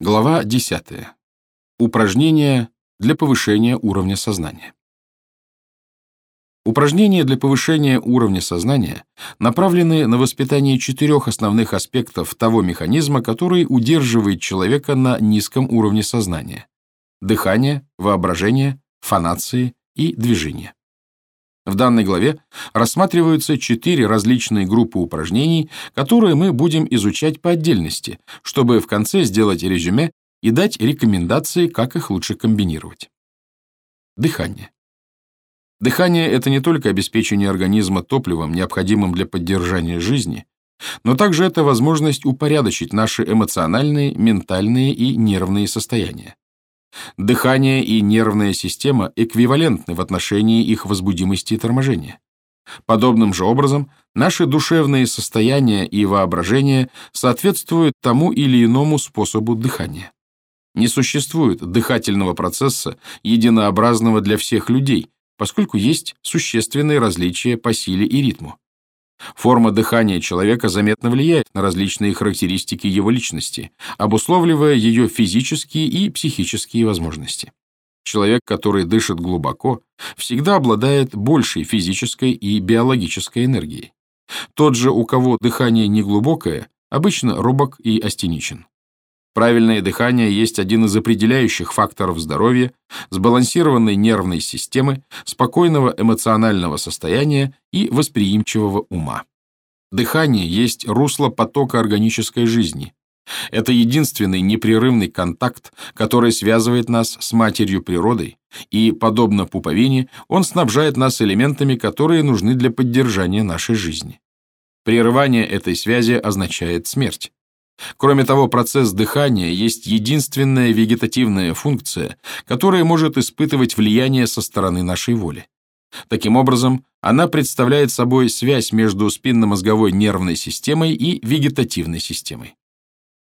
Глава 10. Упражнения для повышения уровня сознания. Упражнения для повышения уровня сознания направлены на воспитание четырех основных аспектов того механизма, который удерживает человека на низком уровне сознания – дыхание, воображение, фонации и движение. В данной главе рассматриваются четыре различные группы упражнений, которые мы будем изучать по отдельности, чтобы в конце сделать резюме и дать рекомендации, как их лучше комбинировать. Дыхание. Дыхание – это не только обеспечение организма топливом, необходимым для поддержания жизни, но также это возможность упорядочить наши эмоциональные, ментальные и нервные состояния. Дыхание и нервная система эквивалентны в отношении их возбудимости и торможения. Подобным же образом наши душевные состояния и воображение соответствуют тому или иному способу дыхания. Не существует дыхательного процесса, единообразного для всех людей, поскольку есть существенные различия по силе и ритму. Форма дыхания человека заметно влияет на различные характеристики его личности, обусловливая ее физические и психические возможности. Человек, который дышит глубоко, всегда обладает большей физической и биологической энергией. Тот же, у кого дыхание неглубокое, обычно робок и астеничен. Правильное дыхание есть один из определяющих факторов здоровья, сбалансированной нервной системы, спокойного эмоционального состояния и восприимчивого ума. Дыхание есть русло потока органической жизни. Это единственный непрерывный контакт, который связывает нас с матерью природой, и, подобно пуповине, он снабжает нас элементами, которые нужны для поддержания нашей жизни. Прерывание этой связи означает смерть. Кроме того, процесс дыхания есть единственная вегетативная функция, которая может испытывать влияние со стороны нашей воли. Таким образом, она представляет собой связь между спинномозговой нервной системой и вегетативной системой.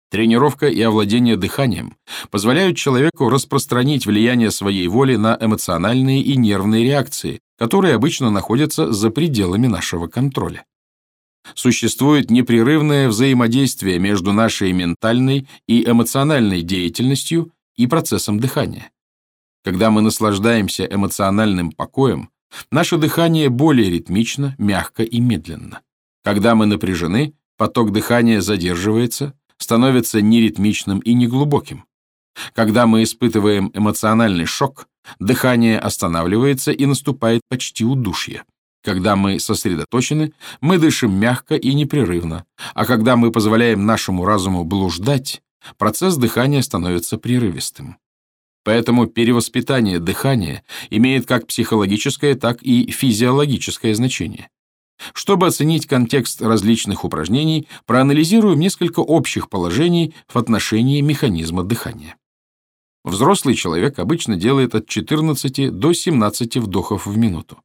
Тренировка и овладение дыханием позволяют человеку распространить влияние своей воли на эмоциональные и нервные реакции, которые обычно находятся за пределами нашего контроля существует непрерывное взаимодействие между нашей ментальной и эмоциональной деятельностью и процессом дыхания. Когда мы наслаждаемся эмоциональным покоем, наше дыхание более ритмично, мягко и медленно. Когда мы напряжены, поток дыхания задерживается, становится неритмичным и неглубоким. Когда мы испытываем эмоциональный шок, дыхание останавливается и наступает почти удушье. Когда мы сосредоточены, мы дышим мягко и непрерывно, а когда мы позволяем нашему разуму блуждать, процесс дыхания становится прерывистым. Поэтому перевоспитание дыхания имеет как психологическое, так и физиологическое значение. Чтобы оценить контекст различных упражнений, проанализируем несколько общих положений в отношении механизма дыхания. Взрослый человек обычно делает от 14 до 17 вдохов в минуту.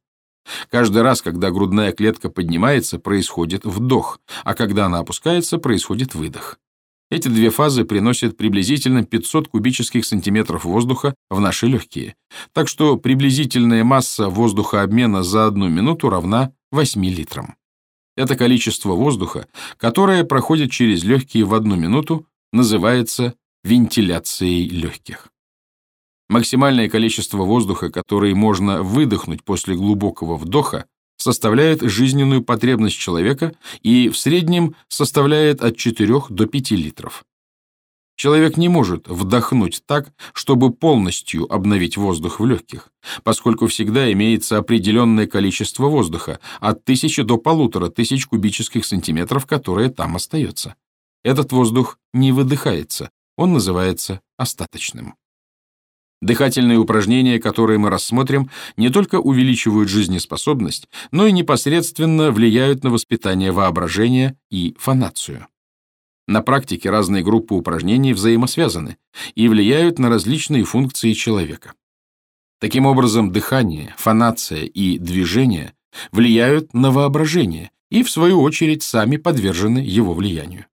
Каждый раз, когда грудная клетка поднимается, происходит вдох, а когда она опускается, происходит выдох. Эти две фазы приносят приблизительно 500 кубических сантиметров воздуха в наши легкие, так что приблизительная масса воздухообмена за одну минуту равна 8 литрам. Это количество воздуха, которое проходит через легкие в одну минуту, называется вентиляцией легких. Максимальное количество воздуха, который можно выдохнуть после глубокого вдоха, составляет жизненную потребность человека и в среднем составляет от 4 до 5 литров. Человек не может вдохнуть так, чтобы полностью обновить воздух в легких, поскольку всегда имеется определенное количество воздуха, от 1000 до 1500 кубических сантиметров, которое там остается. Этот воздух не выдыхается, он называется остаточным. Дыхательные упражнения, которые мы рассмотрим, не только увеличивают жизнеспособность, но и непосредственно влияют на воспитание воображения и фонацию. На практике разные группы упражнений взаимосвязаны и влияют на различные функции человека. Таким образом, дыхание, фонация и движение влияют на воображение и, в свою очередь, сами подвержены его влиянию.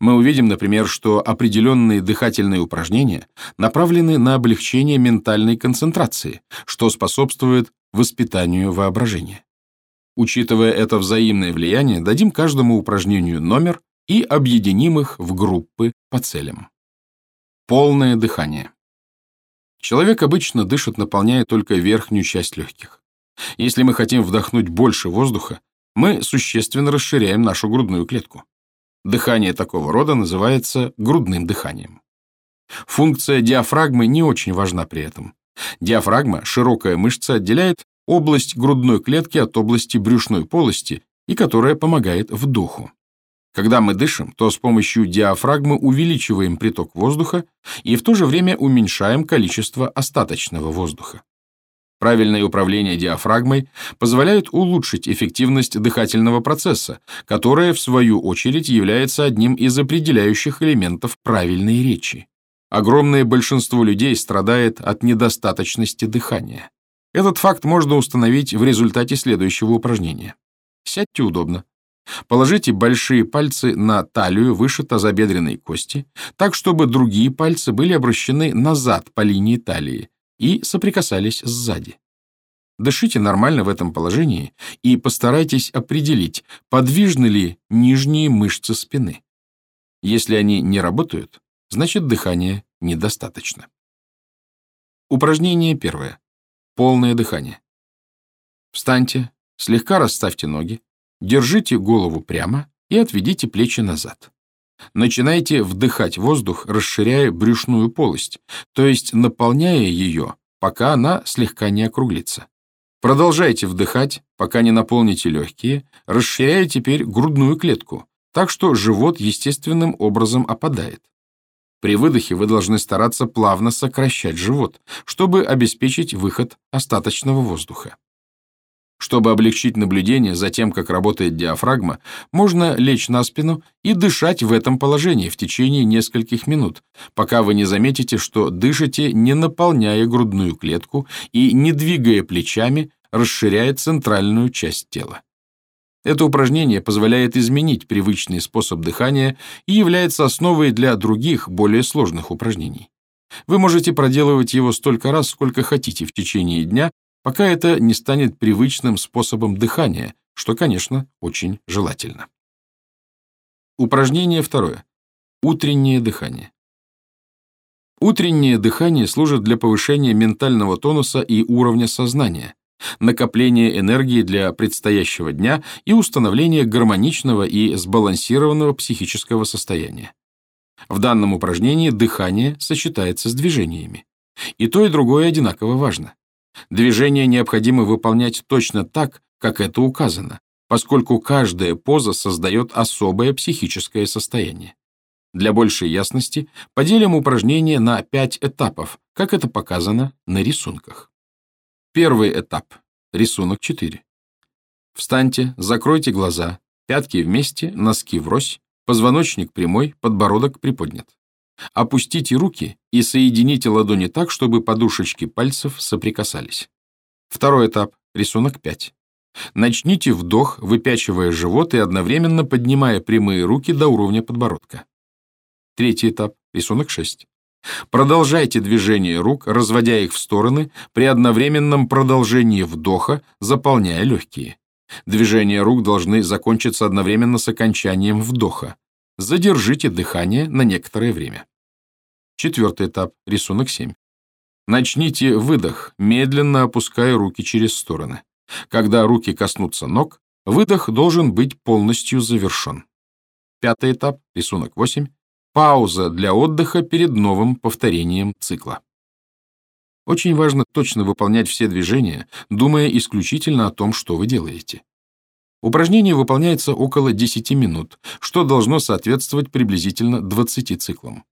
Мы увидим, например, что определенные дыхательные упражнения направлены на облегчение ментальной концентрации, что способствует воспитанию воображения. Учитывая это взаимное влияние, дадим каждому упражнению номер и объединим их в группы по целям. Полное дыхание. Человек обычно дышит, наполняя только верхнюю часть легких. Если мы хотим вдохнуть больше воздуха, мы существенно расширяем нашу грудную клетку. Дыхание такого рода называется грудным дыханием. Функция диафрагмы не очень важна при этом. Диафрагма, широкая мышца, отделяет область грудной клетки от области брюшной полости и которая помогает вдоху. Когда мы дышим, то с помощью диафрагмы увеличиваем приток воздуха и в то же время уменьшаем количество остаточного воздуха. Правильное управление диафрагмой позволяет улучшить эффективность дыхательного процесса, которая, в свою очередь, является одним из определяющих элементов правильной речи. Огромное большинство людей страдает от недостаточности дыхания. Этот факт можно установить в результате следующего упражнения. Сядьте удобно. Положите большие пальцы на талию выше тазобедренной кости, так, чтобы другие пальцы были обращены назад по линии талии и соприкасались сзади. Дышите нормально в этом положении и постарайтесь определить, подвижны ли нижние мышцы спины. Если они не работают, значит дыхания недостаточно. Упражнение первое. Полное дыхание. Встаньте, слегка расставьте ноги, держите голову прямо и отведите плечи назад. Начинайте вдыхать воздух, расширяя брюшную полость, то есть наполняя ее, пока она слегка не округлится. Продолжайте вдыхать, пока не наполните легкие, расширяя теперь грудную клетку, так что живот естественным образом опадает. При выдохе вы должны стараться плавно сокращать живот, чтобы обеспечить выход остаточного воздуха. Чтобы облегчить наблюдение за тем, как работает диафрагма, можно лечь на спину и дышать в этом положении в течение нескольких минут, пока вы не заметите, что дышите, не наполняя грудную клетку и не двигая плечами, расширяя центральную часть тела. Это упражнение позволяет изменить привычный способ дыхания и является основой для других, более сложных упражнений. Вы можете проделывать его столько раз, сколько хотите в течение дня, пока это не станет привычным способом дыхания, что, конечно, очень желательно. Упражнение второе. Утреннее дыхание. Утреннее дыхание служит для повышения ментального тонуса и уровня сознания, накопления энергии для предстоящего дня и установления гармоничного и сбалансированного психического состояния. В данном упражнении дыхание сочетается с движениями. И то, и другое одинаково важно. Движение необходимо выполнять точно так, как это указано, поскольку каждая поза создает особое психическое состояние. Для большей ясности поделим упражнение на пять этапов, как это показано на рисунках. Первый этап. Рисунок 4. Встаньте, закройте глаза, пятки вместе, носки врозь, позвоночник прямой, подбородок приподнят. Опустите руки и соедините ладони так, чтобы подушечки пальцев соприкасались. Второй этап. Рисунок 5. Начните вдох, выпячивая живот и одновременно поднимая прямые руки до уровня подбородка. Третий этап. Рисунок 6. Продолжайте движение рук, разводя их в стороны, при одновременном продолжении вдоха, заполняя легкие. Движения рук должны закончиться одновременно с окончанием вдоха. Задержите дыхание на некоторое время. Четвертый этап, рисунок 7. Начните выдох, медленно опуская руки через стороны. Когда руки коснутся ног, выдох должен быть полностью завершен. Пятый этап, рисунок 8. Пауза для отдыха перед новым повторением цикла. Очень важно точно выполнять все движения, думая исключительно о том, что вы делаете. Упражнение выполняется около 10 минут, что должно соответствовать приблизительно 20 циклам.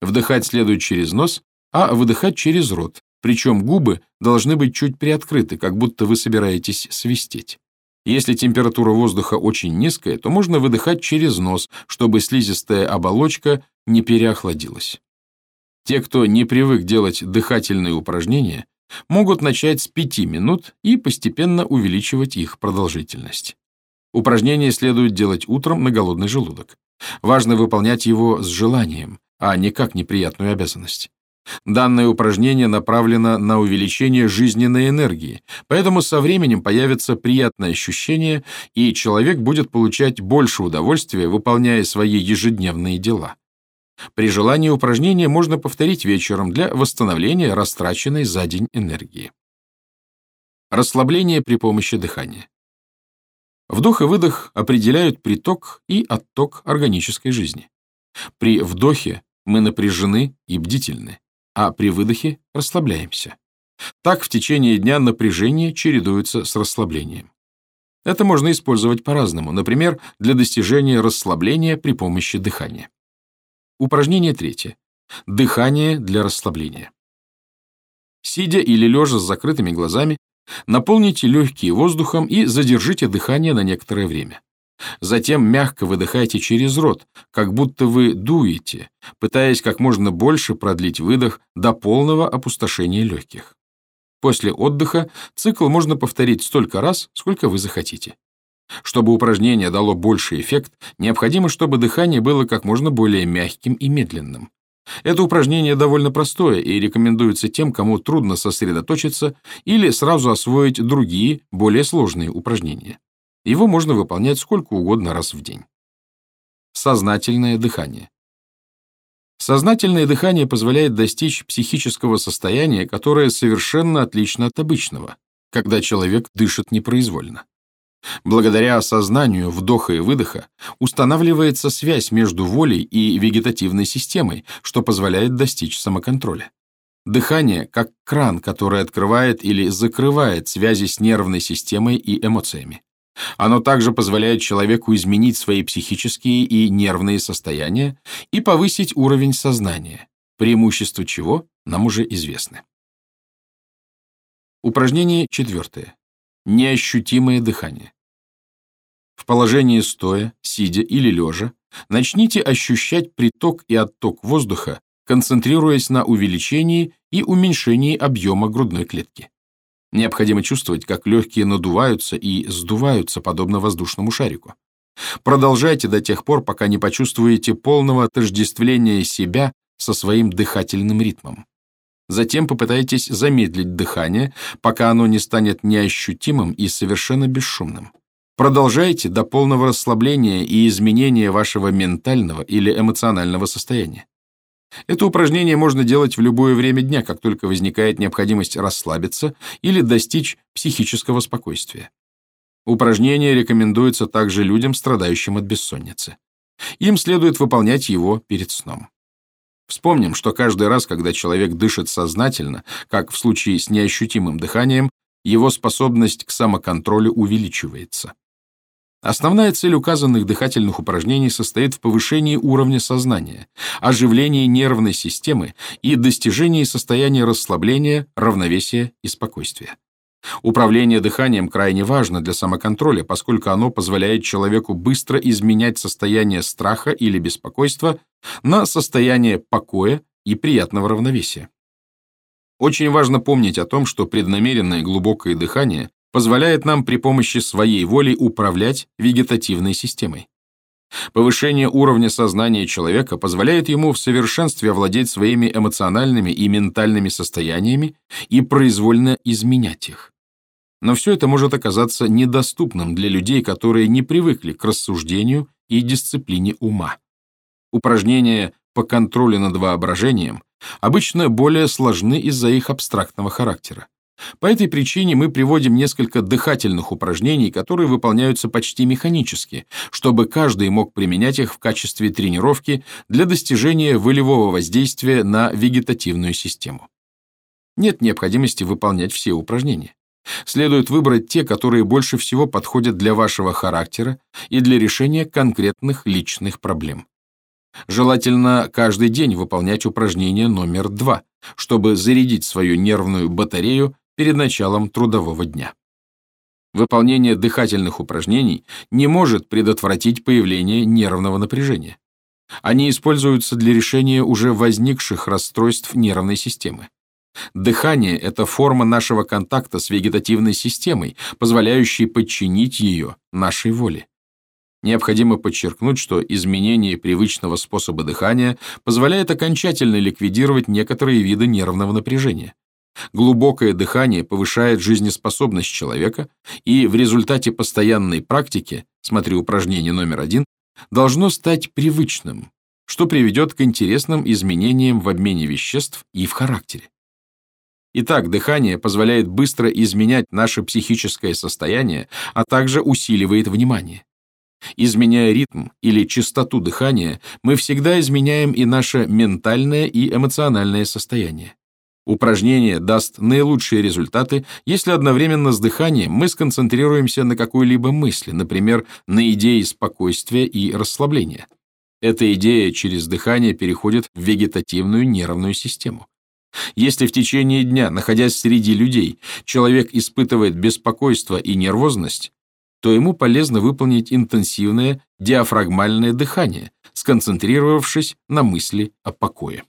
Вдыхать следует через нос, а выдыхать через рот, причем губы должны быть чуть приоткрыты, как будто вы собираетесь свистеть. Если температура воздуха очень низкая, то можно выдыхать через нос, чтобы слизистая оболочка не переохладилась. Те, кто не привык делать дыхательные упражнения, могут начать с 5 минут и постепенно увеличивать их продолжительность. Упражнение следует делать утром на голодный желудок. Важно выполнять его с желанием, а не как неприятную обязанность. Данное упражнение направлено на увеличение жизненной энергии, поэтому со временем появится приятное ощущение, и человек будет получать больше удовольствия, выполняя свои ежедневные дела. При желании упражнения можно повторить вечером для восстановления растраченной за день энергии. Расслабление при помощи дыхания. Вдох и выдох определяют приток и отток органической жизни. При вдохе мы напряжены и бдительны, а при выдохе расслабляемся. Так в течение дня напряжение чередуется с расслаблением. Это можно использовать по-разному, например, для достижения расслабления при помощи дыхания. Упражнение третье. Дыхание для расслабления. Сидя или лежа с закрытыми глазами, наполните легкие воздухом и задержите дыхание на некоторое время. Затем мягко выдыхайте через рот, как будто вы дуете, пытаясь как можно больше продлить выдох до полного опустошения легких. После отдыха цикл можно повторить столько раз, сколько вы захотите. Чтобы упражнение дало больший эффект, необходимо, чтобы дыхание было как можно более мягким и медленным. Это упражнение довольно простое и рекомендуется тем, кому трудно сосредоточиться или сразу освоить другие, более сложные упражнения. Его можно выполнять сколько угодно раз в день. Сознательное дыхание. Сознательное дыхание позволяет достичь психического состояния, которое совершенно отлично от обычного, когда человек дышит непроизвольно. Благодаря осознанию вдоха и выдоха устанавливается связь между волей и вегетативной системой, что позволяет достичь самоконтроля. Дыхание как кран, который открывает или закрывает связи с нервной системой и эмоциями. Оно также позволяет человеку изменить свои психические и нервные состояния и повысить уровень сознания, преимущества чего нам уже известны. Упражнение четвертое. Неощутимое дыхание. В положении стоя, сидя или лежа начните ощущать приток и отток воздуха, концентрируясь на увеличении и уменьшении объема грудной клетки. Необходимо чувствовать, как легкие надуваются и сдуваются, подобно воздушному шарику. Продолжайте до тех пор, пока не почувствуете полного отождествления себя со своим дыхательным ритмом. Затем попытайтесь замедлить дыхание, пока оно не станет неощутимым и совершенно бесшумным. Продолжайте до полного расслабления и изменения вашего ментального или эмоционального состояния. Это упражнение можно делать в любое время дня, как только возникает необходимость расслабиться или достичь психического спокойствия. Упражнение рекомендуется также людям, страдающим от бессонницы. Им следует выполнять его перед сном. Вспомним, что каждый раз, когда человек дышит сознательно, как в случае с неощутимым дыханием, его способность к самоконтролю увеличивается. Основная цель указанных дыхательных упражнений состоит в повышении уровня сознания, оживлении нервной системы и достижении состояния расслабления, равновесия и спокойствия. Управление дыханием крайне важно для самоконтроля, поскольку оно позволяет человеку быстро изменять состояние страха или беспокойства на состояние покоя и приятного равновесия. Очень важно помнить о том, что преднамеренное глубокое дыхание позволяет нам при помощи своей воли управлять вегетативной системой. Повышение уровня сознания человека позволяет ему в совершенстве овладеть своими эмоциональными и ментальными состояниями и произвольно изменять их. Но все это может оказаться недоступным для людей, которые не привыкли к рассуждению и дисциплине ума. Упражнения по контролю над воображением обычно более сложны из-за их абстрактного характера. По этой причине мы приводим несколько дыхательных упражнений, которые выполняются почти механически, чтобы каждый мог применять их в качестве тренировки для достижения волевого воздействия на вегетативную систему. Нет необходимости выполнять все упражнения. Следует выбрать те, которые больше всего подходят для вашего характера и для решения конкретных личных проблем. Желательно каждый день выполнять упражнение номер два, чтобы зарядить свою нервную батарею перед началом трудового дня. Выполнение дыхательных упражнений не может предотвратить появление нервного напряжения. Они используются для решения уже возникших расстройств нервной системы. Дыхание – это форма нашего контакта с вегетативной системой, позволяющей подчинить ее нашей воле. Необходимо подчеркнуть, что изменение привычного способа дыхания позволяет окончательно ликвидировать некоторые виды нервного напряжения. Глубокое дыхание повышает жизнеспособность человека, и в результате постоянной практики, смотри упражнение номер один, должно стать привычным, что приведет к интересным изменениям в обмене веществ и в характере. Итак, дыхание позволяет быстро изменять наше психическое состояние, а также усиливает внимание. Изменяя ритм или частоту дыхания, мы всегда изменяем и наше ментальное и эмоциональное состояние. Упражнение даст наилучшие результаты, если одновременно с дыханием мы сконцентрируемся на какой-либо мысли, например, на идее спокойствия и расслабления. Эта идея через дыхание переходит в вегетативную нервную систему. Если в течение дня, находясь среди людей, человек испытывает беспокойство и нервозность, то ему полезно выполнить интенсивное диафрагмальное дыхание, сконцентрировавшись на мысли о покое.